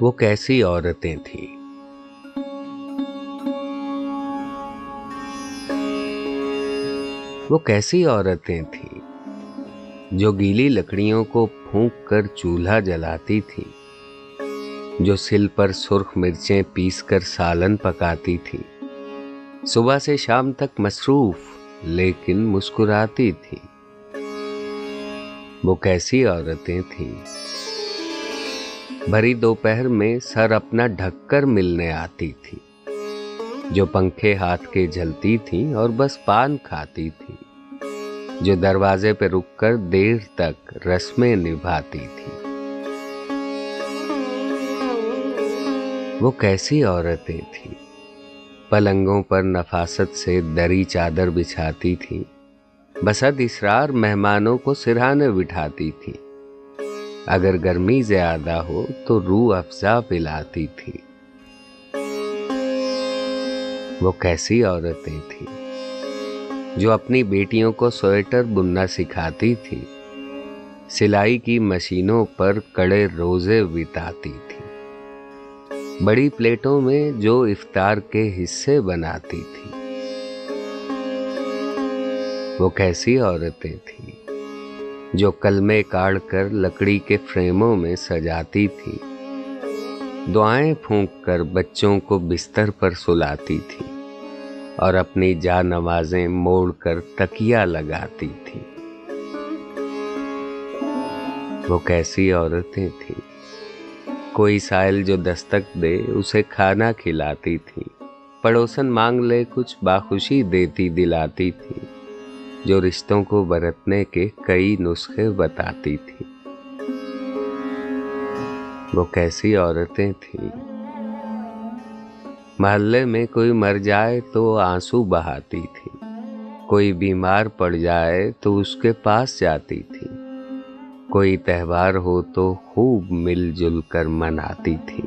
وہ کیسی عورتیں تھیں۔ وہ کیسی عورتیں تھیں جو گیلی لکڑیوں کو پھونک کر چولہا جلاتی تھی جو سل پر سرخ مرچیں پیس کر سالن پکاتی تھی صبح سے شام تک مصروف، لیکن مسکراتی تھی وہ کیسی عورتیں تھیں۔ بھری دوپہر میں سر اپنا ڈھک کر ملنے آتی تھی جو پنکھے ہاتھ کے جلتی تھیں اور بس پان کھاتی تھی جو دروازے پہ رک کر دیر تک رسمیں نبھاتی تھی وہ کیسی عورتیں تھیں پلنگوں پر نفاست سے دری چادر بچھاتی تھی بسد اسرار مہمانوں کو سرہانے بٹھاتی تھی اگر گرمی زیادہ ہو تو روح افزا پلاتی تھی۔ وہ کیسی عورتیں تھیں جو اپنی بیٹیوں کو سویٹر بننا سکھاتی تھی سلائی کی مشینوں پر کڑے روزے بتاتی تھی بڑی پلیٹوں میں جو افطار کے حصے بناتی تھی وہ کیسی عورتیں تھیں؟ جو کلمے کاڑ کر لکڑی کے فریموں میں سجاتی تھی۔ دعائیں پھونک کر بچوں کو بستر پر سلاتی تھی اور اپنی جا نوازیں موڑ کر تکیا لگاتی تھی۔ وہ کیسی عورتیں تھیں۔ کوئی سائل جو دستک دے اسے کھانا کھلاتی تھی۔ پڑوسن مانگ لے کچھ باخوشی دیتی دلاتی تھی۔ جو رشتوں کو برتنے کے کئی نسخے بتاتی تھی۔ وہ کیسی عورتیں تھیں۔ محلے میں کوئی مر جائے تو آنسو بہاتی تھی۔ کوئی بیمار پڑ جائے تو اس کے پاس جاتی تھی۔ کوئی تہوار ہو تو خوب مل جل کر مناتی تھی۔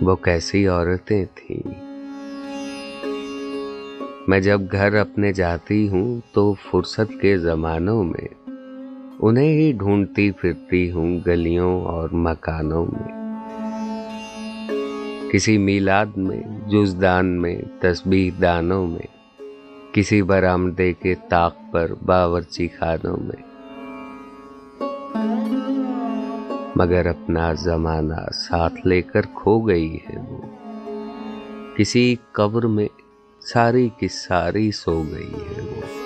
وہ کیسی عورتیں تھیں۔ میں جب گھر اپنے جاتی ہوں تو فرصت کے زمانوں میں انہیں ہی ڈھونڈتی پھرتی ہوں گلیوں اور مکانوں میں۔ کسی میلاد میں، جزدان میں، تسبیح دانوں میں، کسی برآمدے کے طاق پر باورچی خانوں میں۔ مگر اپنا زمانہ ساتھ لے کر کھو گئی ہے وہ۔ کسی قبر میں ساری کی ساری سو گئی ہے وہ۔